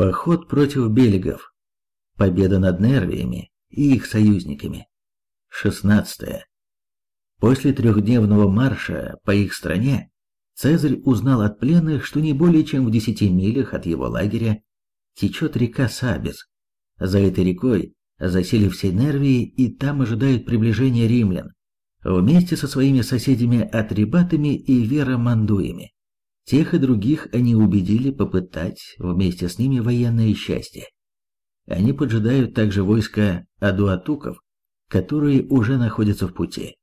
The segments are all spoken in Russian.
Поход против бельгов. Победа над Нервиями и их союзниками. 16. После трехдневного марша по их стране Цезарь узнал от пленных, что не более чем в десяти милях от его лагеря течет река Сабис. За этой рекой засели все Нервии и там ожидают приближения римлян, вместе со своими соседями-атрибатами и веромандуями. Тех и других они убедили попытать вместе с ними военное счастье. Они поджидают также войска адуатуков, которые уже находятся в пути.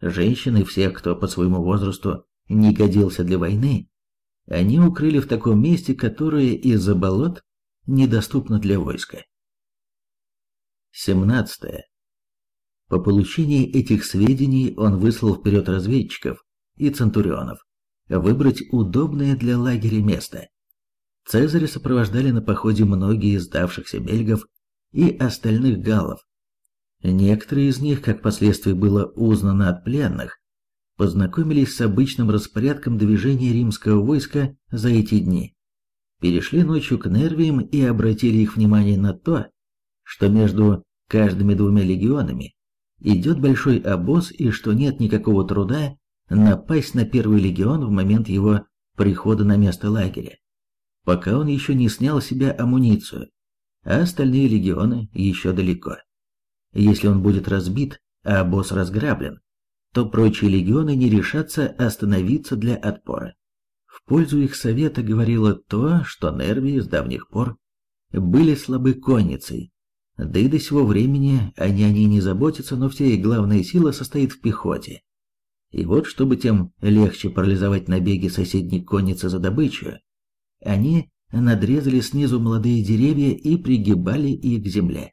Женщины всех, кто по своему возрасту не годился для войны, они укрыли в таком месте, которое из-за болот недоступно для войска. 17. По получении этих сведений он выслал вперед разведчиков и центурионов выбрать удобное для лагеря место. Цезаря сопровождали на походе многие из сдавшихся бельгов и остальных галлов. Некоторые из них, как впоследствии было узнано от пленных, познакомились с обычным распорядком движения римского войска за эти дни, перешли ночью к Нервиям и обратили их внимание на то, что между каждыми двумя легионами идет большой обоз и что нет никакого труда напасть на первый легион в момент его прихода на место лагеря, пока он еще не снял с себя амуницию, а остальные легионы еще далеко. Если он будет разбит, а обоз разграблен, то прочие легионы не решатся остановиться для отпора. В пользу их совета говорило то, что Нервии с давних пор были слабы конницей, да и до сего времени они о ней не заботятся, но вся их главная сила состоит в пехоте. И вот, чтобы тем легче парализовать набеги соседней конницы за добычу, они надрезали снизу молодые деревья и пригибали их к земле.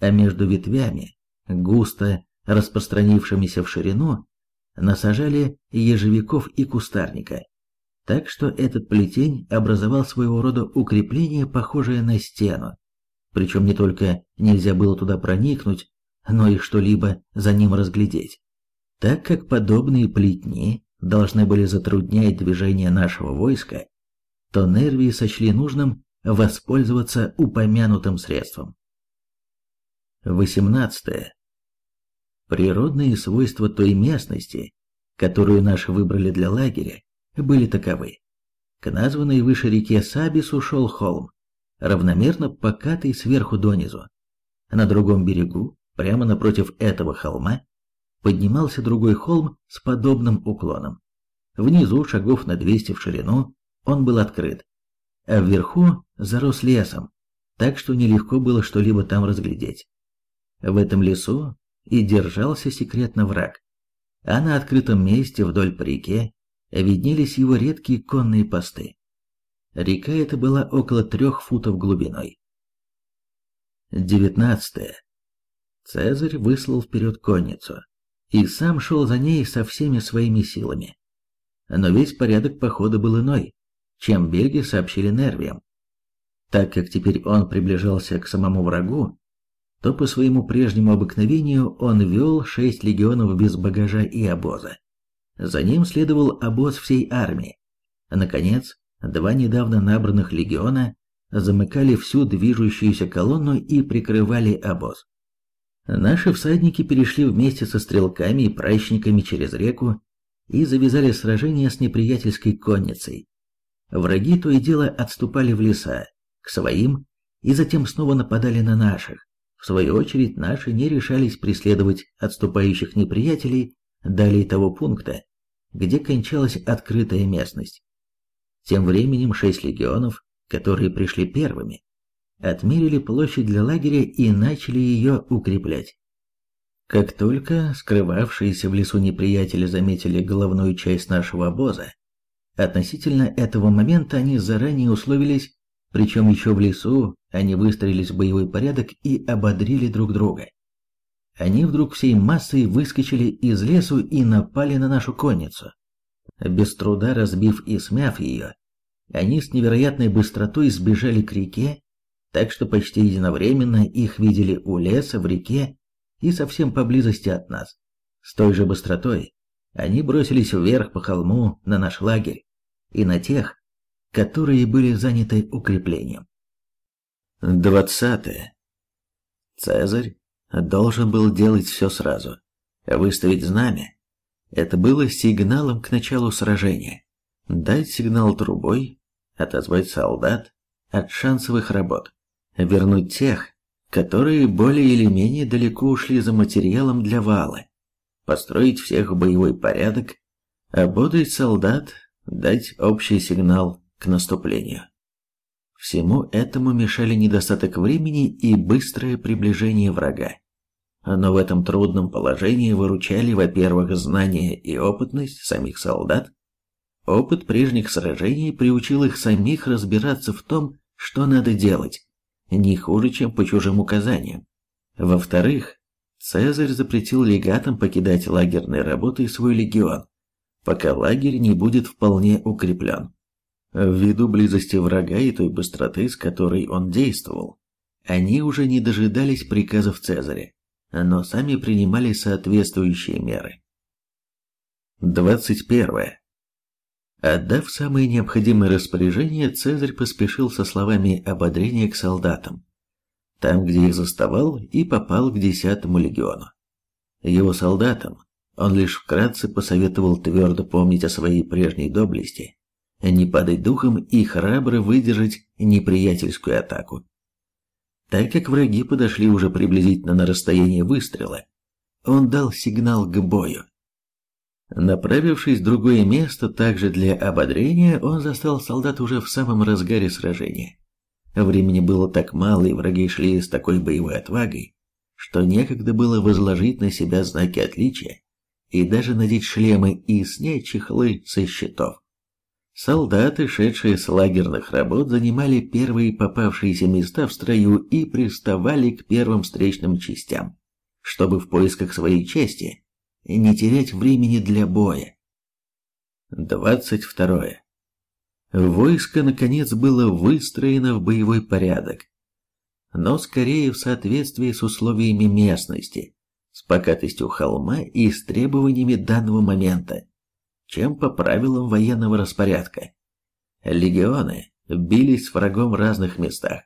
А между ветвями, густо распространившимися в ширину, насажали ежевиков и кустарника. Так что этот плетень образовал своего рода укрепление, похожее на стену, причем не только нельзя было туда проникнуть, но и что-либо за ним разглядеть. Так как подобные плетни должны были затруднять движение нашего войска, то Нервии сочли нужным воспользоваться упомянутым средством. 18. Природные свойства той местности, которую наши выбрали для лагеря, были таковы. К названной выше реке Сабис ушел холм, равномерно покатый сверху донизу. На другом берегу, прямо напротив этого холма, поднимался другой холм с подобным уклоном. Внизу, шагов на 200 в ширину, он был открыт, а вверху зарос лесом, так что нелегко было что-либо там разглядеть. В этом лесу и держался секретно враг, а на открытом месте вдоль по реке виднелись его редкие конные посты. Река эта была около трех футов глубиной. 19. Цезарь выслал вперед конницу и сам шел за ней со всеми своими силами. Но весь порядок похода был иной, чем бельги сообщили Нервиям. Так как теперь он приближался к самому врагу, то по своему прежнему обыкновению он вел шесть легионов без багажа и обоза. За ним следовал обоз всей армии. Наконец, Два недавно набранных легиона замыкали всю движущуюся колонну и прикрывали обоз. Наши всадники перешли вместе со стрелками и пращниками через реку и завязали сражение с неприятельской конницей. Враги то и дело отступали в леса, к своим, и затем снова нападали на наших. В свою очередь наши не решались преследовать отступающих неприятелей далее того пункта, где кончалась открытая местность. Тем временем шесть легионов, которые пришли первыми, отмерили площадь для лагеря и начали ее укреплять. Как только скрывавшиеся в лесу неприятели заметили головную часть нашего обоза, относительно этого момента они заранее условились, причем еще в лесу они выстроились в боевой порядок и ободрили друг друга. Они вдруг всей массой выскочили из лесу и напали на нашу конницу. Без труда разбив и смяв ее, они с невероятной быстротой сбежали к реке, так что почти единовременно их видели у леса, в реке и совсем поблизости от нас. С той же быстротой они бросились вверх по холму на наш лагерь и на тех, которые были заняты укреплением. Двадцатое. Цезарь должен был делать все сразу. Выставить знамя. Это было сигналом к началу сражения. Дать сигнал трубой, отозвать солдат от шансовых работ. Вернуть тех, которые более или менее далеко ушли за материалом для вала. Построить всех в боевой порядок, ободрить солдат, дать общий сигнал к наступлению. Всему этому мешали недостаток времени и быстрое приближение врага. Но в этом трудном положении выручали, во-первых, знания и опытность самих солдат. Опыт прежних сражений приучил их самих разбираться в том, что надо делать, не хуже, чем по чужим указаниям. Во-вторых, Цезарь запретил легатам покидать лагерные работы и свой легион, пока лагерь не будет вполне укреплен. Ввиду близости врага и той быстроты, с которой он действовал, они уже не дожидались приказов Цезаря, но сами принимали соответствующие меры. 21. Отдав самые необходимые распоряжения, Цезарь поспешил со словами ободрения к солдатам, там, где их заставал, и попал к десятому легиону. Его солдатам он лишь вкратце посоветовал твердо помнить о своей прежней доблести не падать духом и храбро выдержать неприятельскую атаку. Так как враги подошли уже приблизительно на расстояние выстрела, он дал сигнал к бою. Направившись в другое место, также для ободрения, он застал солдат уже в самом разгаре сражения. Времени было так мало, и враги шли с такой боевой отвагой, что некогда было возложить на себя знаки отличия и даже надеть шлемы и снять чехлы со щитов. Солдаты, шедшие с лагерных работ, занимали первые попавшиеся места в строю и приставали к первым встречным частям, чтобы в поисках своей части не терять времени для боя. 22. Войско, наконец, было выстроено в боевой порядок, но скорее в соответствии с условиями местности, с покатостью холма и с требованиями данного момента чем по правилам военного распорядка. Легионы бились с врагом в разных местах,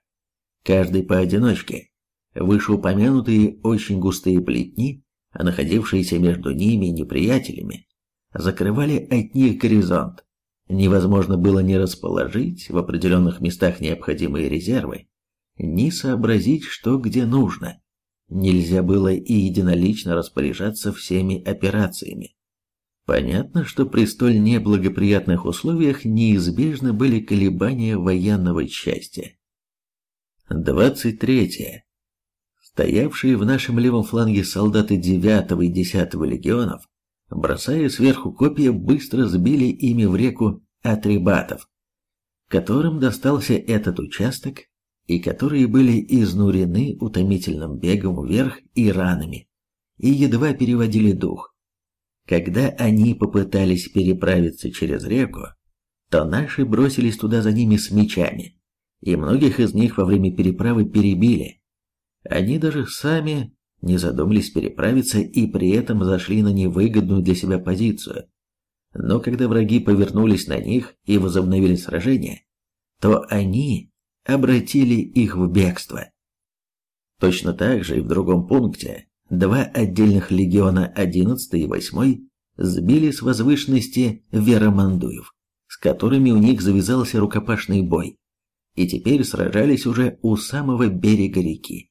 каждый поодиночке. Вышеупомянутые очень густые плетни, а находившиеся между ними неприятелями, закрывали от них горизонт. Невозможно было ни расположить в определенных местах необходимые резервы, ни сообразить, что где нужно. Нельзя было и единолично распоряжаться всеми операциями. Понятно, что при столь неблагоприятных условиях неизбежны были колебания военного счастья. 23. Стоявшие в нашем левом фланге солдаты 9 и 10 легионов, бросая сверху копья, быстро сбили ими в реку атрибатов, которым достался этот участок и которые были изнурены утомительным бегом вверх и ранами, и едва переводили дух. Когда они попытались переправиться через реку, то наши бросились туда за ними с мечами, и многих из них во время переправы перебили. Они даже сами не задумались переправиться и при этом зашли на невыгодную для себя позицию. Но когда враги повернулись на них и возобновили сражение, то они обратили их в бегство. Точно так же и в другом пункте Два отдельных легиона 11 и 8 сбили с возвышенности веромандуев, с которыми у них завязался рукопашный бой, и теперь сражались уже у самого берега реки.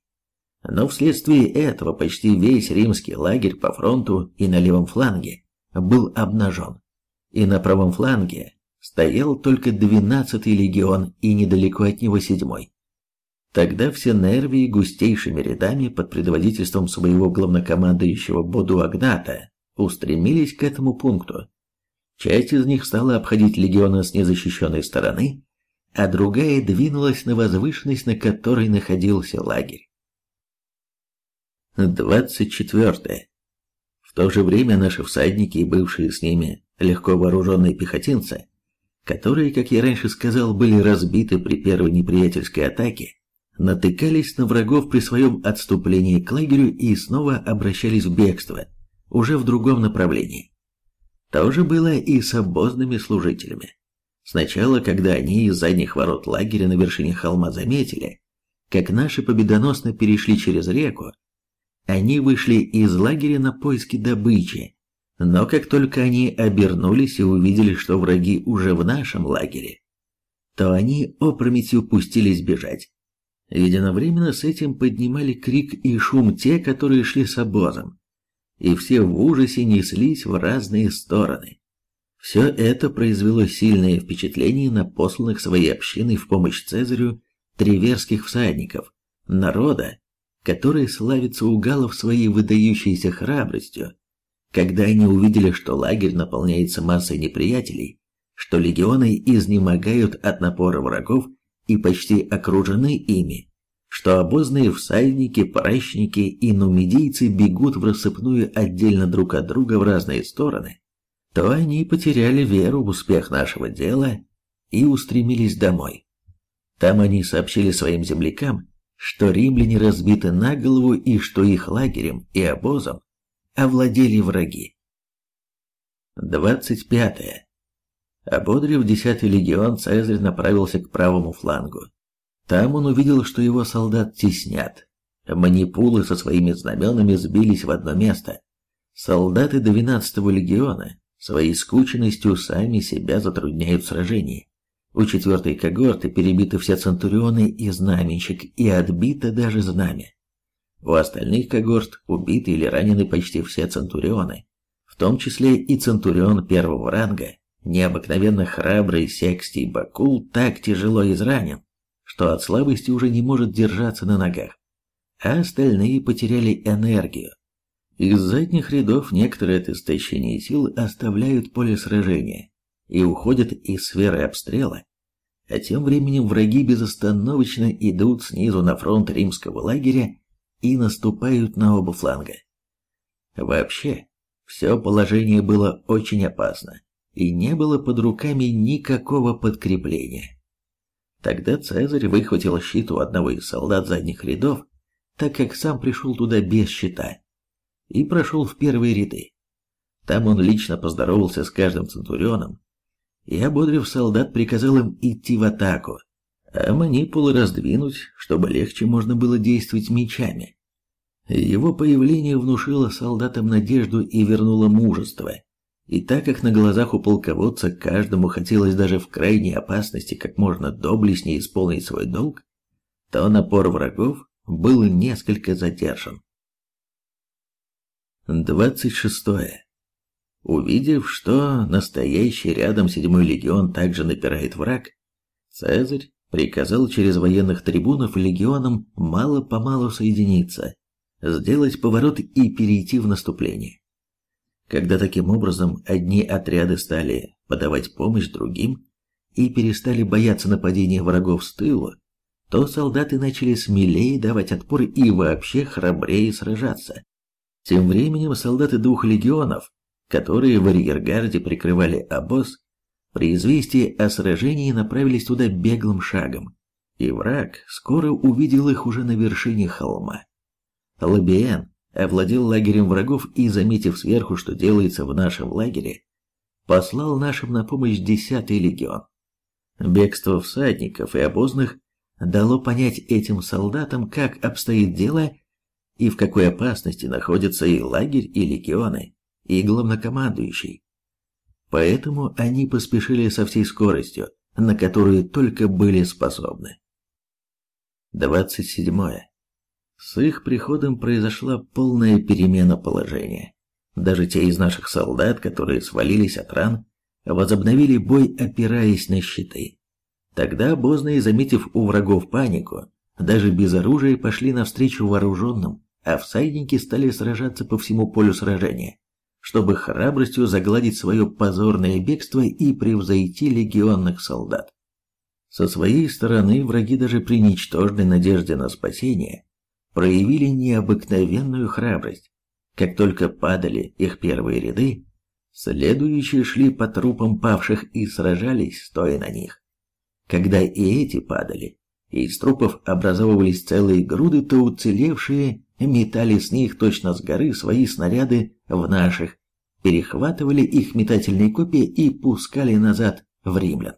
Но вследствие этого почти весь римский лагерь по фронту и на левом фланге был обнажен, и на правом фланге стоял только 12-й легион и недалеко от него 7-й. Тогда все Нервии густейшими рядами под предводительством своего главнокомандующего Боду Агната устремились к этому пункту. Часть из них стала обходить легиона с незащищенной стороны, а другая двинулась на возвышенность, на которой находился лагерь. 24. В то же время наши всадники и бывшие с ними легко вооруженные пехотинцы, которые, как я раньше сказал, были разбиты при первой неприятельской атаке, натыкались на врагов при своем отступлении к лагерю и снова обращались в бегство, уже в другом направлении. То же было и с обозными служителями. Сначала, когда они из задних ворот лагеря на вершине холма заметили, как наши победоносно перешли через реку, они вышли из лагеря на поиски добычи, но как только они обернулись и увидели, что враги уже в нашем лагере, то они опрометью пустились бежать. Единовременно с этим поднимали крик и шум те, которые шли с обозом, и все в ужасе неслись в разные стороны. Все это произвело сильное впечатление на посланных своей общиной в помощь Цезарю треверских всадников, народа, который славится у галлов своей выдающейся храбростью. Когда они увидели, что лагерь наполняется массой неприятелей, что легионы изнемогают от напора врагов и почти окружены ими, что обозные всадники, пращники и нумидийцы бегут в рассыпную отдельно друг от друга в разные стороны, то они потеряли веру в успех нашего дела и устремились домой. Там они сообщили своим землякам, что римляне разбиты на голову и что их лагерем и обозом овладели враги. 25. Ободрив 10-й легион, Цезарь направился к правому флангу. Там он увидел, что его солдат теснят. Манипулы со своими знаменами сбились в одно место. Солдаты 12-го легиона Своей скученностью сами себя затрудняют в сражении. У четвертой когорты перебиты все центурионы и знаменщик, и отбито даже знамя. У остальных когорт убиты или ранены почти все центурионы, в том числе и центурион первого ранга, необыкновенно храбрый Секстий Бакул так тяжело изранен, что от слабости уже не может держаться на ногах, а остальные потеряли энергию, из задних рядов некоторые от истощения сил оставляют поле сражения и уходят из сферы обстрела, а тем временем враги безостановочно идут снизу на фронт римского лагеря и наступают на оба фланга. Вообще, все положение было очень опасно, и не было под руками никакого подкрепления. Тогда Цезарь выхватил щит у одного из солдат задних рядов, так как сам пришел туда без щита и прошел в первые ряды. Там он лично поздоровался с каждым центурионом и, ободрив солдат, приказал им идти в атаку, а манипулы раздвинуть, чтобы легче можно было действовать мечами. Его появление внушило солдатам надежду и вернуло мужество. И так как на глазах у полководца каждому хотелось даже в крайней опасности как можно доблестнее исполнить свой долг, то напор врагов был несколько задержан. 26. Увидев, что настоящий рядом седьмой легион также напирает враг, Цезарь приказал через военных трибунов легионам мало-помалу соединиться, сделать поворот и перейти в наступление. Когда таким образом одни отряды стали подавать помощь другим и перестали бояться нападения врагов с тыла, то солдаты начали смелее давать отпор и вообще храбрее сражаться. Тем временем солдаты двух легионов, которые в арьергарде прикрывали обоз, при известии о сражении направились туда беглым шагом, и враг скоро увидел их уже на вершине холма. Лабиен овладел лагерем врагов и, заметив сверху, что делается в нашем лагере, послал нашим на помощь десятый легион. Бегство всадников и обозных дало понять этим солдатам, как обстоит дело и в какой опасности находятся и лагерь, и легионы, и главнокомандующий. Поэтому они поспешили со всей скоростью, на которую только были способны. 27. С их приходом произошла полная перемена положения. Даже те из наших солдат, которые свалились от ран, возобновили бой, опираясь на щиты. Тогда обозные, заметив у врагов панику, даже без оружия пошли навстречу вооруженным а всадники стали сражаться по всему полю сражения, чтобы храбростью загладить свое позорное бегство и превзойти легионных солдат. Со своей стороны враги даже при ничтожной надежде на спасение проявили необыкновенную храбрость. Как только падали их первые ряды, следующие шли по трупам павших и сражались, стоя на них. Когда и эти падали, и из трупов образовывались целые груды, то уцелевшие метали с них точно с горы свои снаряды в наших, перехватывали их метательные копья и пускали назад в римлян.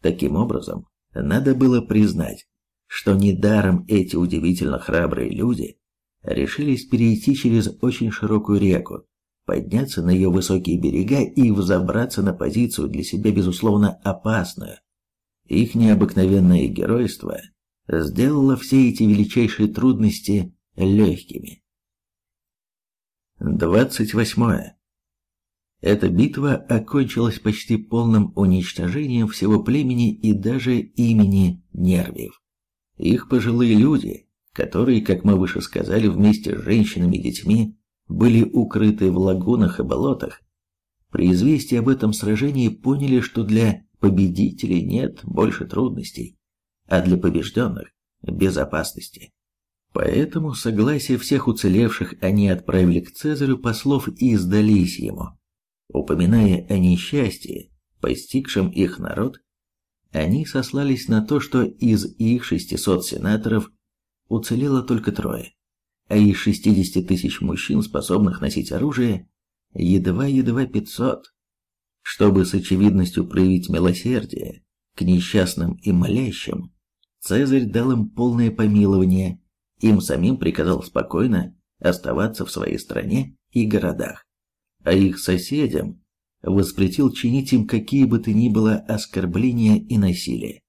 Таким образом, надо было признать, что недаром эти удивительно храбрые люди решились перейти через очень широкую реку, подняться на ее высокие берега и взобраться на позицию для себя, безусловно, опасную. Их необыкновенное геройство сделало все эти величайшие трудности легкими. 28. Эта битва окончилась почти полным уничтожением всего племени и даже имени Нервиев. Их пожилые люди, которые, как мы выше сказали, вместе с женщинами и детьми, были укрыты в лагунах и болотах, при известии об этом сражении поняли, что для победителей нет больше трудностей, а для побежденных – безопасности. Поэтому, согласие всех уцелевших, они отправили к Цезарю послов и сдались ему. Упоминая о несчастье, постигшем их народ, они сослались на то, что из их 600 сенаторов уцелело только трое, а из 60 тысяч мужчин, способных носить оружие, едва-едва 500. Чтобы с очевидностью проявить милосердие к несчастным и молящим, Цезарь дал им полное помилование, им самим приказал спокойно оставаться в своей стране и городах а их соседям воспретил чинить им какие бы то ни было оскорбления и насилие.